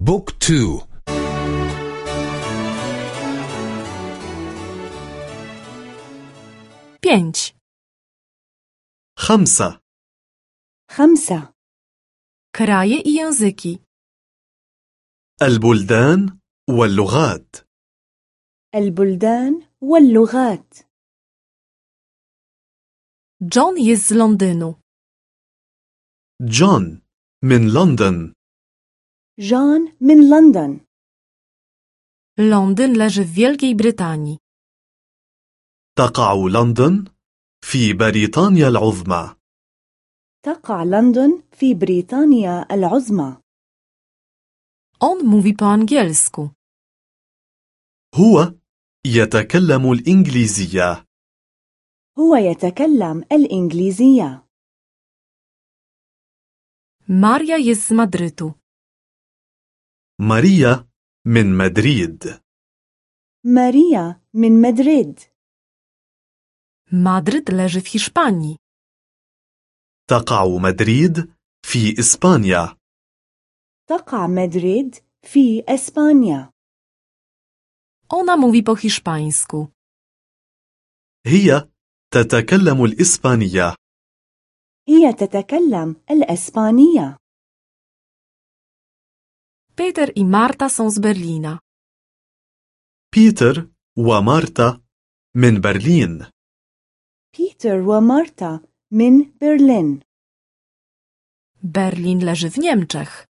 بوك تو. pięć, خمسة. خمسة. i języki, البلدان واللغات. البلدان واللغات. John jest z Londynu, جون من لندن. جون من لندن Londyn leży w Wielkiej Brytanii, تقع لندن في بريطانيا العظمى. تقع لندن في بريطانيا العظمى. On mówi po angielsku, هو يتكلم الإنجليزية. هو يتكلم الإنجليزية. Maria jest z Madrytu, ماريا من مدريد. ماريا من مدريد. Madryt leży w Hiszpanii, تقع مدريد في إسبانيا. تقع مدريد في إسبانيا. Ona mówi po hiszpańsku, هي تتكلم الإسبانية. هي تتكلم الإسبانية. Peter i Marta są z Berlina, بيتر ومارتا من برلين بيتر ومارتا من برلين Berlin. Leży w Niemczech,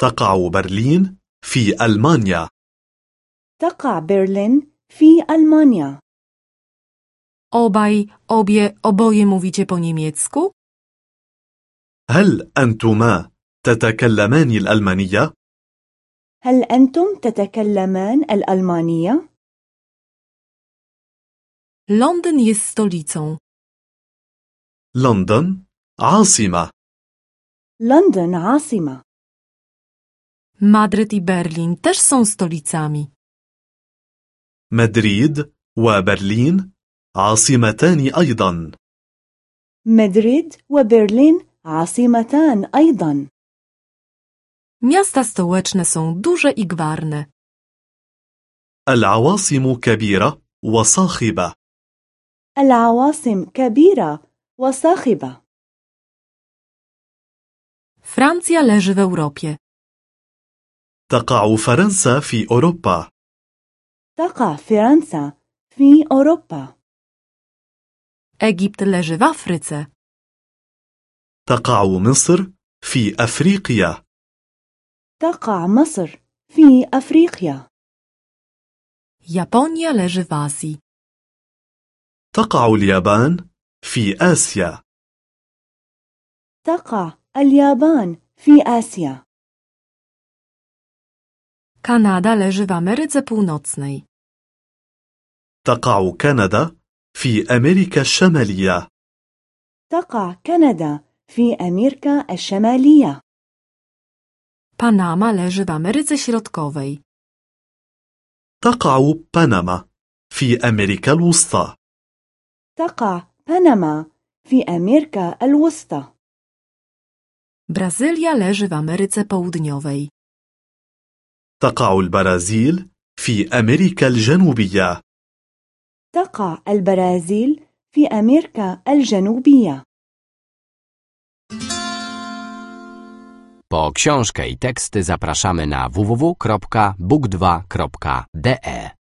تقع برلين في ألمانيا تقع برلين في ألمانيا obaj, obie, oboje mówicie po niemiecku? هل أنتما تتكلمان الألمانية؟ هل أنتم تتكلمان الألمانية؟ Londyn jest stolicą, لندن عاصمة لندن عاصمة Madryt i Berlin też są stolicami. مدريد وبرلين عاصمتان أيضا مدريد وبرلين عاصمتان أيضا Miasta stołeczne są duże i gwarne. العواصم كبيرة وصاخبة العواصم كبيرة وصاخبة Francja leży w Europie. تقع فرنسا في أوروبا تقع فرنسا في أوروبا Egipt leży w Afryce. تقع مصر في أفريقيا تقع مصر في أفريقيا. Japonia leży w Azji. تقع اليابان في آسيا. تقع اليابان في آسيا. Kanada leży w Ameryce Północnej. تقع كندا في أمريكا الشمالية. تقع كندا في أمريكا الشمالية. Panama leży w Ameryce Środkowej. تقع بنما في أمريكا الوسطى تقع بنما في أمريكا الوسطى Brazylia leży w Ameryce Południowej. تقع البرازيل في أمريكا الجنوبية تقع البرازيل في أمريكا الجنوبية Po książkę i teksty zapraszamy na www.book2.de.